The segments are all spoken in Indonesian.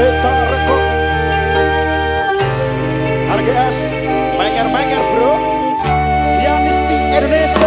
Teta Rekord RGS Menger-menger bro. Vianisti Indonesia.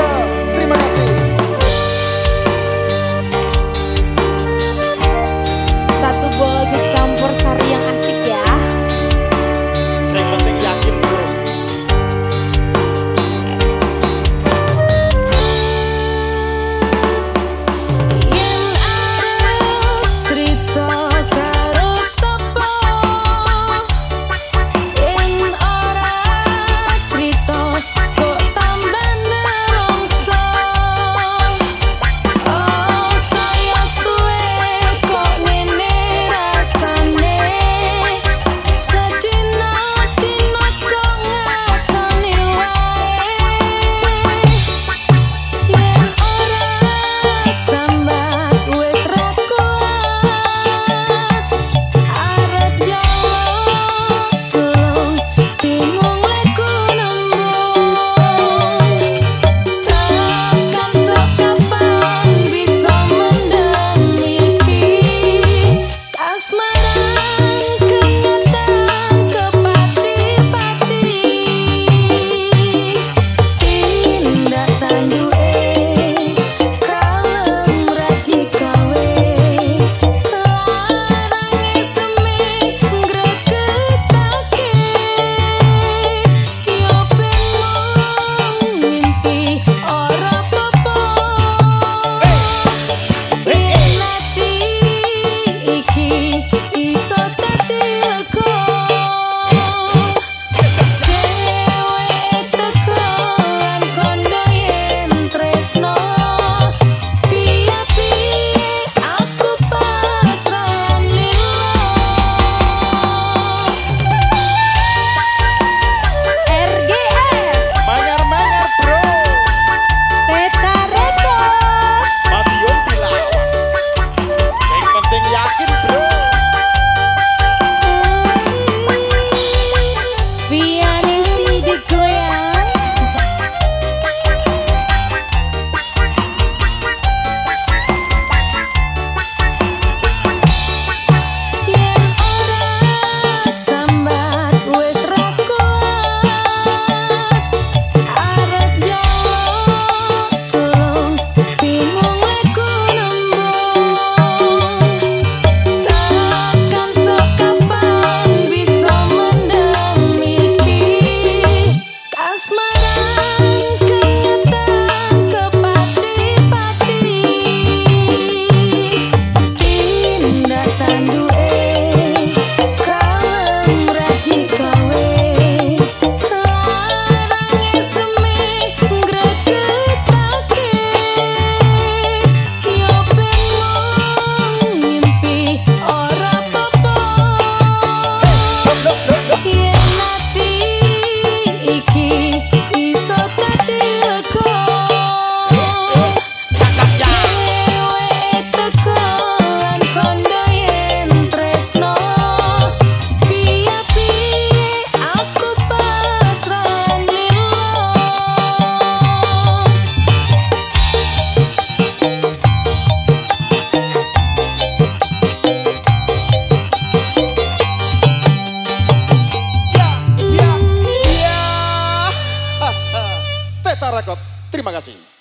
Jakob. Terima kasih.